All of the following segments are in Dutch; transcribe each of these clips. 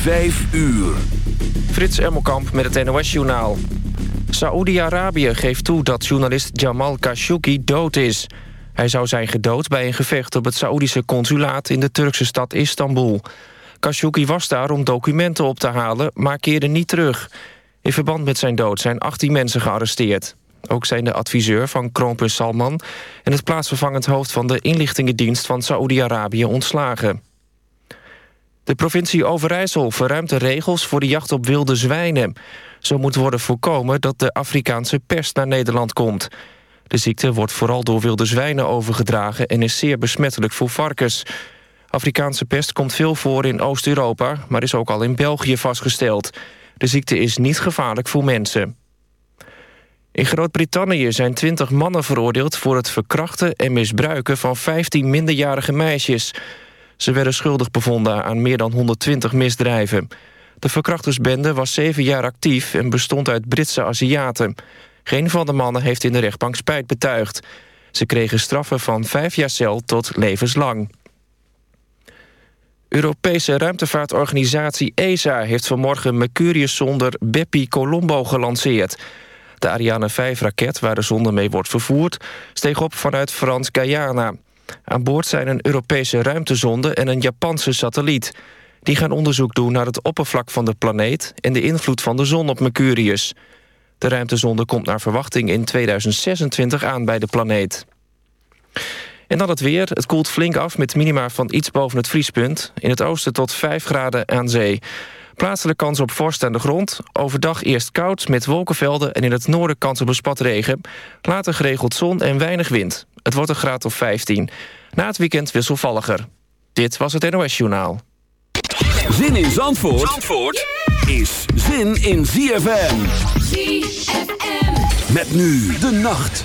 Vijf uur. Frits Emmelkamp met het NOS-journaal. Saoedi-Arabië geeft toe dat journalist Jamal Khashoggi dood is. Hij zou zijn gedood bij een gevecht op het Saoedische consulaat... in de Turkse stad Istanbul. Khashoggi was daar om documenten op te halen, maar keerde niet terug. In verband met zijn dood zijn 18 mensen gearresteerd. Ook zijn de adviseur van kroonprins Salman... en het plaatsvervangend hoofd van de inlichtingendienst van Saoedi-Arabië ontslagen. De provincie Overijssel verruimt de regels voor de jacht op wilde zwijnen. Zo moet worden voorkomen dat de Afrikaanse pest naar Nederland komt. De ziekte wordt vooral door wilde zwijnen overgedragen... en is zeer besmettelijk voor varkens. Afrikaanse pest komt veel voor in Oost-Europa... maar is ook al in België vastgesteld. De ziekte is niet gevaarlijk voor mensen. In Groot-Brittannië zijn 20 mannen veroordeeld... voor het verkrachten en misbruiken van 15 minderjarige meisjes... Ze werden schuldig bevonden aan meer dan 120 misdrijven. De verkrachtersbende was zeven jaar actief en bestond uit Britse Aziaten. Geen van de mannen heeft in de rechtbank spijt betuigd. Ze kregen straffen van vijf jaar cel tot levenslang. Europese ruimtevaartorganisatie ESA heeft vanmorgen Mercurius-zonder Bepi Colombo gelanceerd. De Ariane 5-raket, waar de zonde mee wordt vervoerd... steeg op vanuit Frans-Guyana. Aan boord zijn een Europese ruimtezonde en een Japanse satelliet. Die gaan onderzoek doen naar het oppervlak van de planeet... en de invloed van de zon op Mercurius. De ruimtezonde komt naar verwachting in 2026 aan bij de planeet. En dan het weer. Het koelt flink af met minima van iets boven het vriespunt. In het oosten tot 5 graden aan zee. Plaatselijk kans op vorst aan de grond. Overdag eerst koud met wolkenvelden en in het noorden kans op een spatregen. Later geregeld zon en weinig wind. Het wordt een graad of 15. Na het weekend wisselvalliger. Dit was het NOS Journaal. Zin in Zandvoort, Zandvoort is zin in ZFM. ZFM. Met nu de nacht.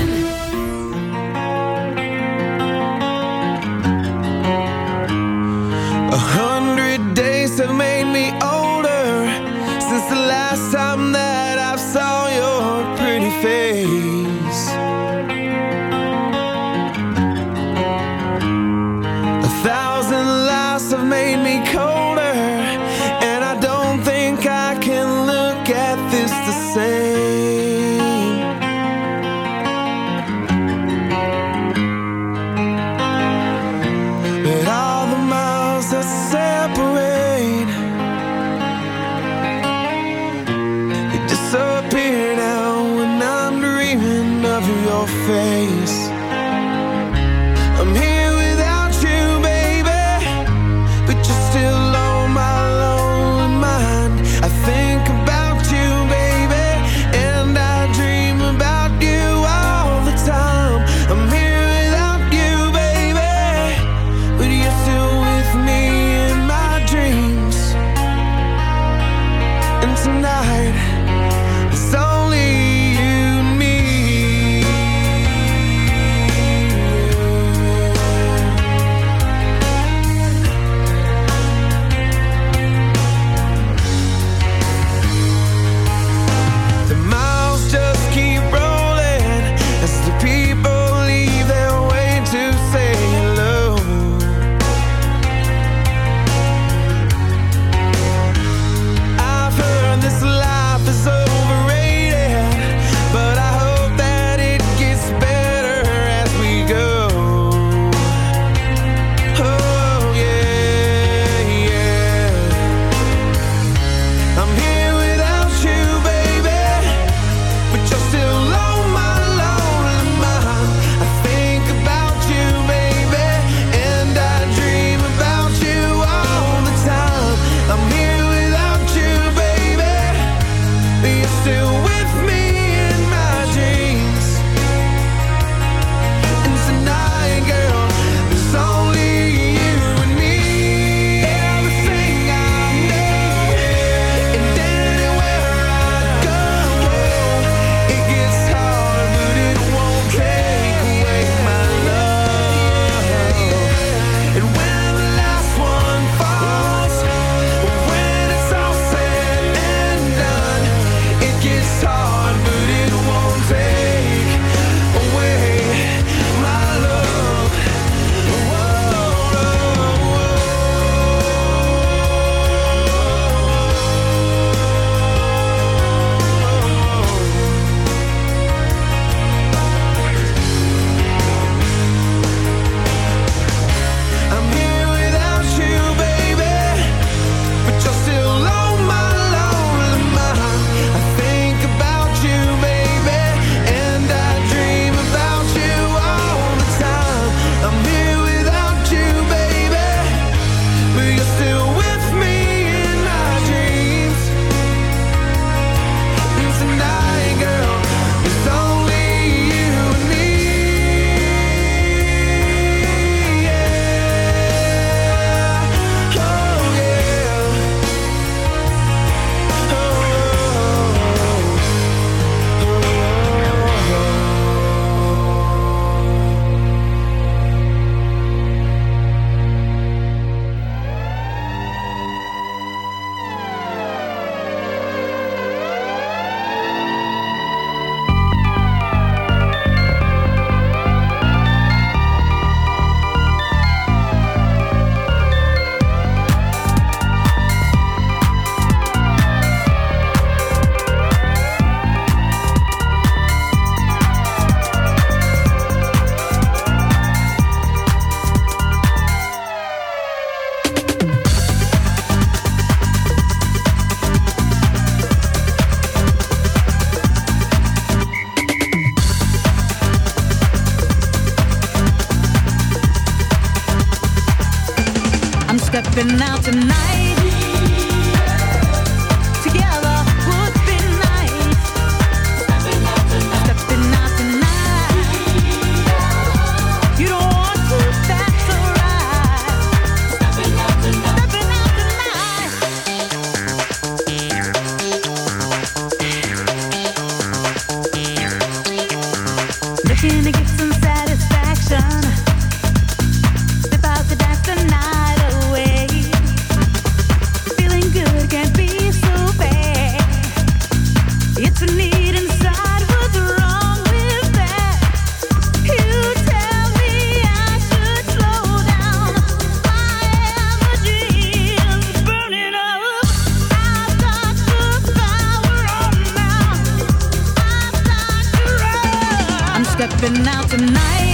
night.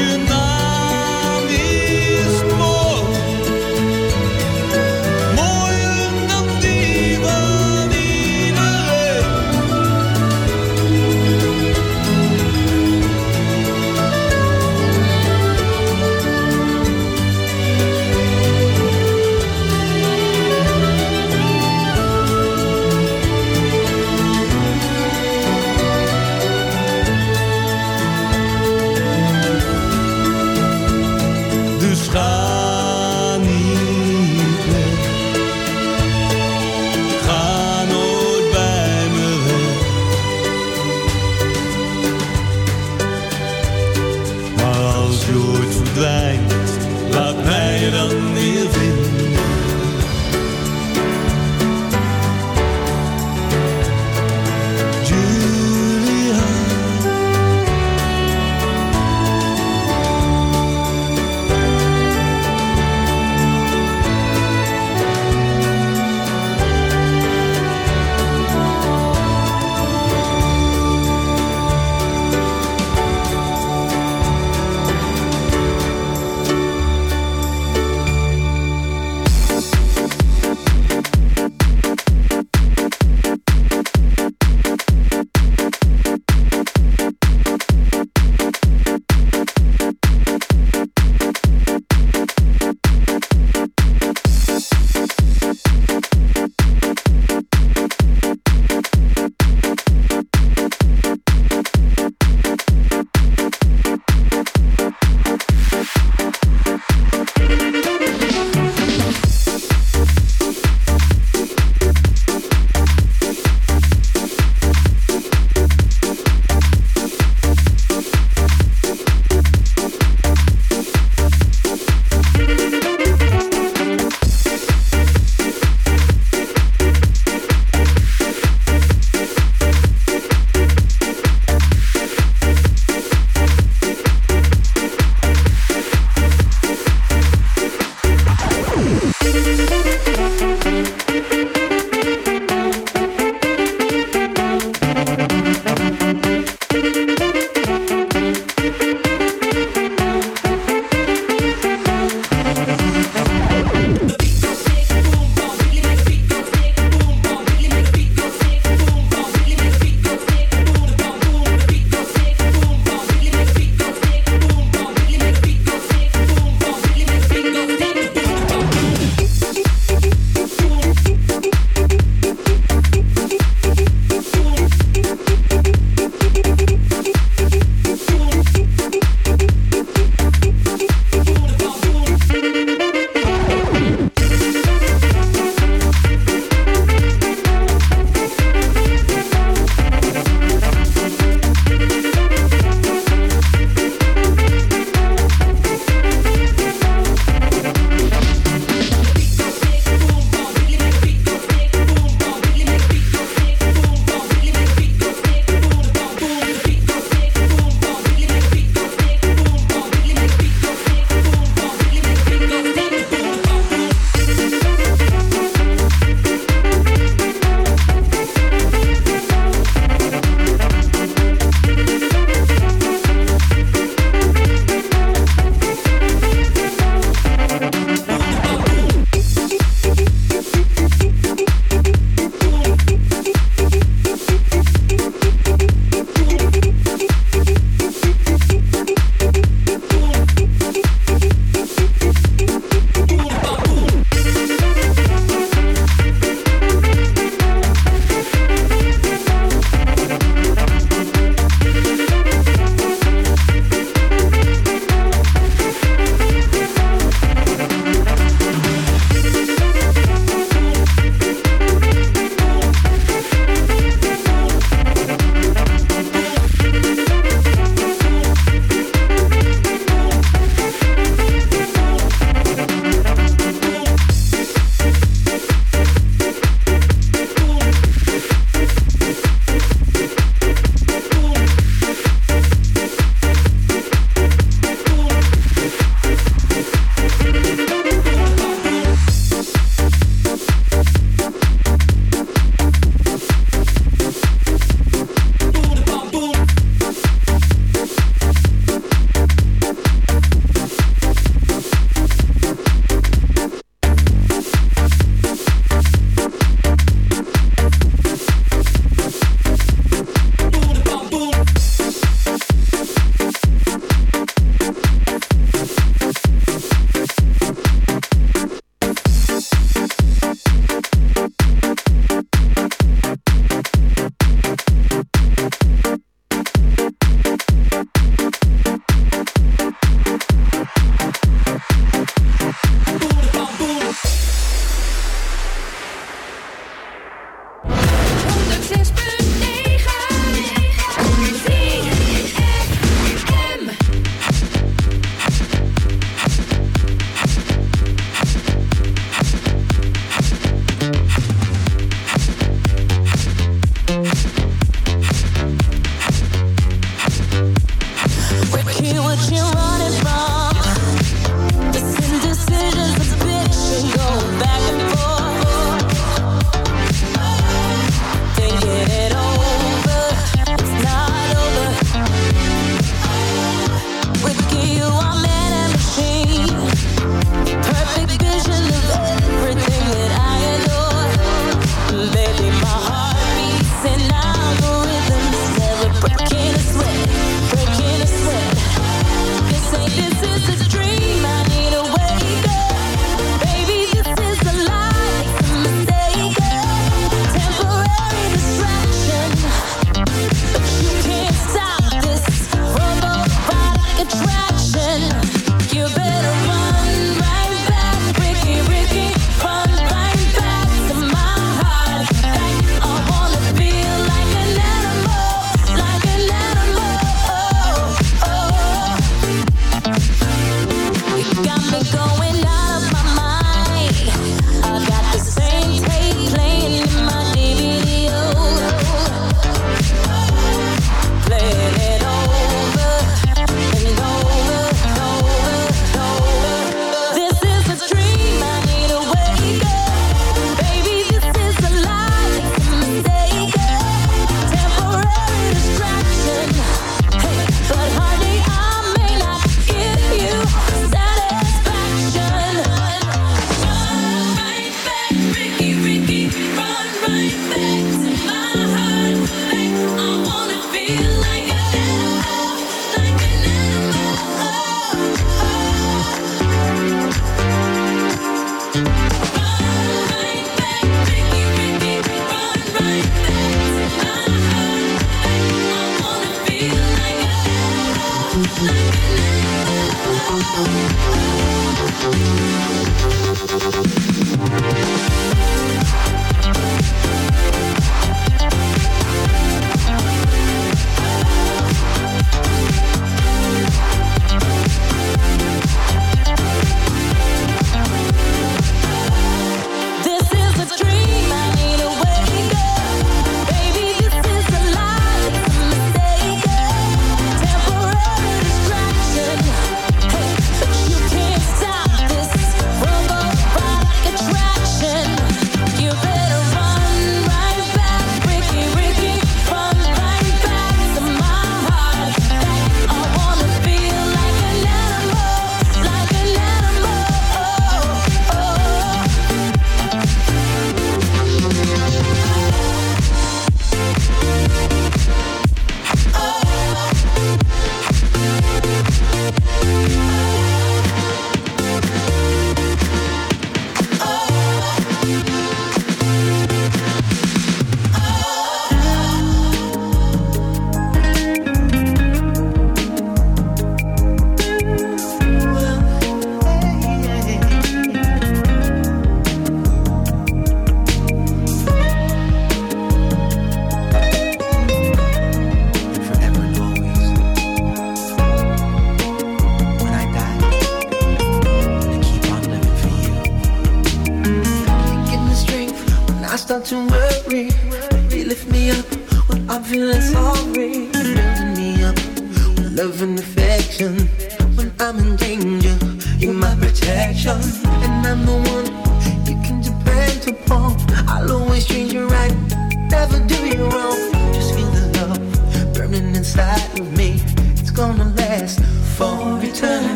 başına